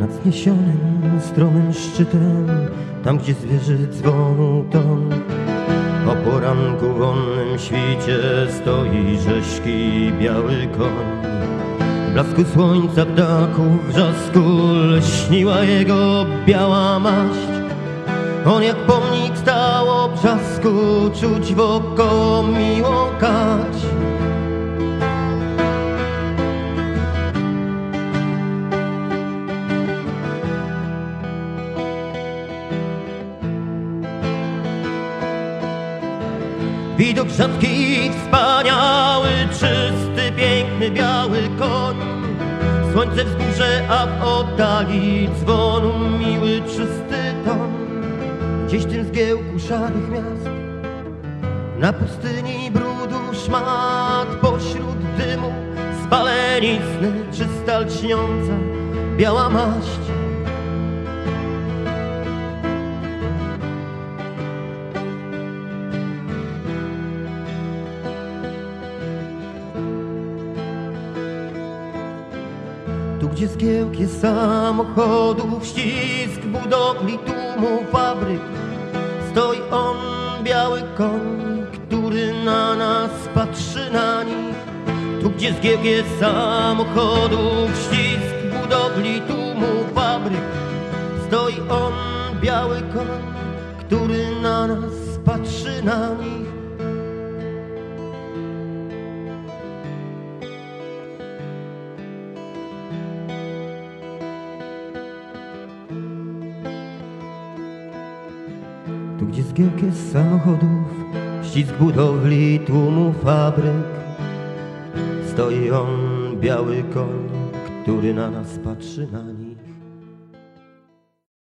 Nad zniesionym, stromym szczytem, tam gdzie zwierzy dzwonu ton. O poranku wonnym świcie stoi rzeźki biały koń. W blasku słońca ptaków wrzasku lśniła jego biała maść. On jak pomnik stał o brzasku, czuć wokoło miłą kać. Widok rzadki, wspaniały, czysty, piękny, biały koń. Słońce wzgórze, a w oddali dzwonu miły, czysty ton. Gdzieś w tym zgiełku szarych miast, na pustyni brudu szmat, pośród dymu spalenizny, czysta lśniąca, biała maść. Tu gdzie zgiełk jest samochodów, ścisk budowli, tłumu fabryk Stoi on, biały koń, który na nas patrzy na nich. Tu gdzie zgiełk jest samochodów, ścisk budowli, tłumu fabryk Stoi on, biały koń, który na nas patrzy na nich Gdzie zgiełk jest samochodów, ścisk budowli, tłumu fabryk. Stoi on, biały koń, który na nas patrzy na nich